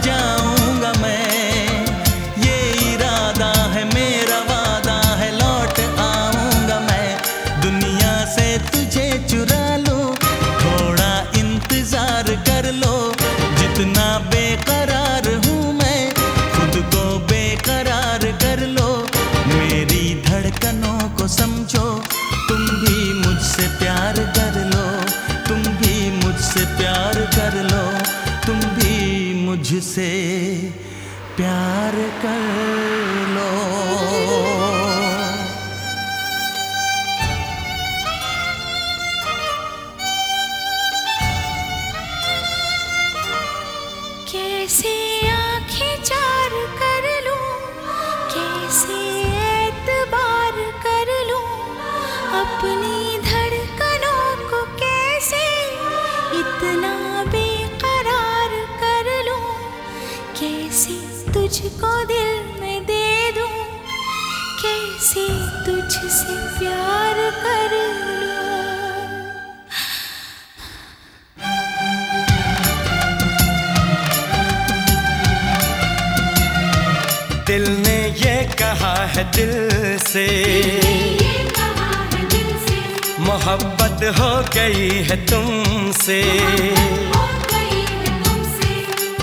जाऊँगा मैं। ये इरादा है, मेरा वादा है, लौट आऊँगा मैं। दुनिया से तुझे चुरा लो, थोड़ा इंतज़ार कर लो। जितना बेकरार हूँ मैं, खुद को बेकरार कर लो। मेरी धड़कनों को समझो कैसे तुझको दिल में दे दूँ कैसे तुझसे प्यार कर दिल ने ये कहा है दिल से। मोहब्बत हो गई है तुमसे।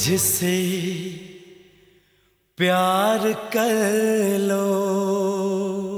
मुझसे प्यार कर लो।